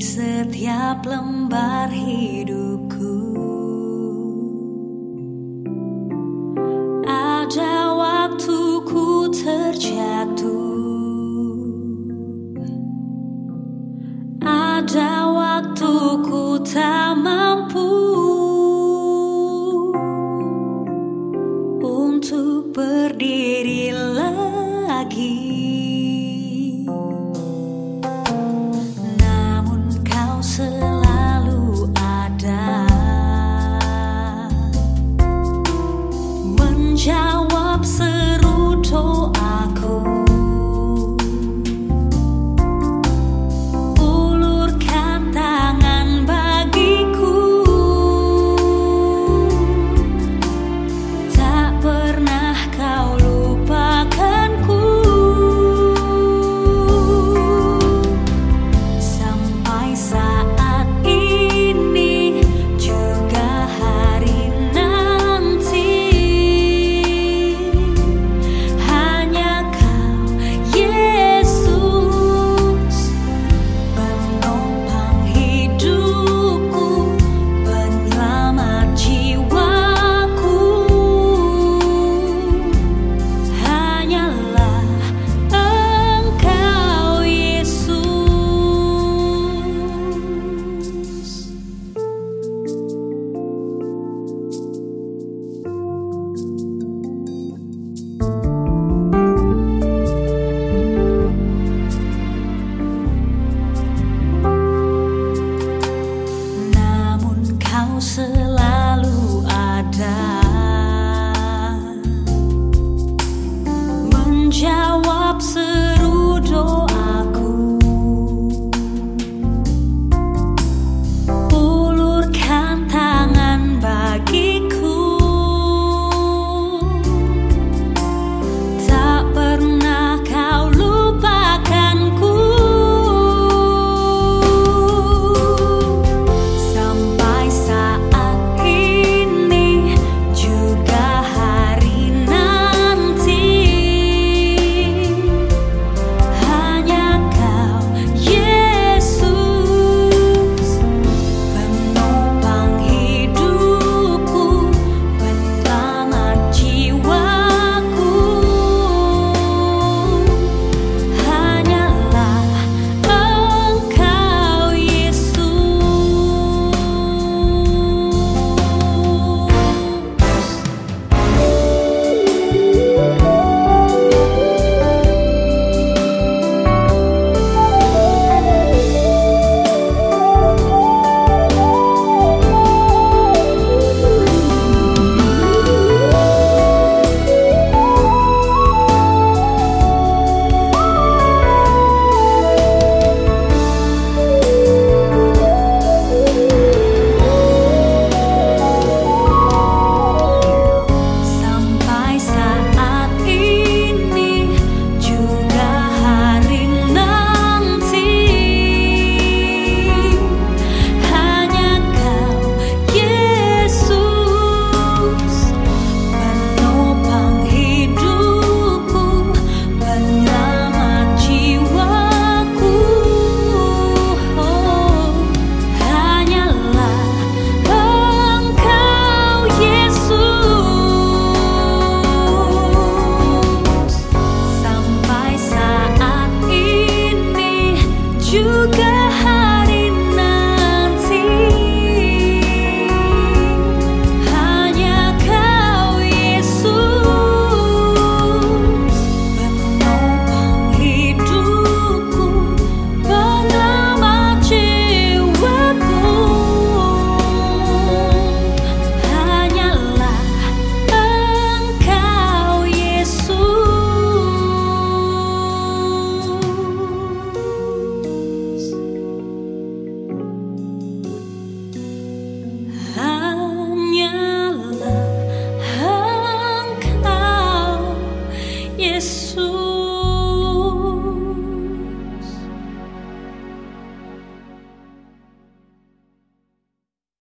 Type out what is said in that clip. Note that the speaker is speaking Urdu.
setiap lembar hidupku Ada waktu ku terjatuh seru Jesús.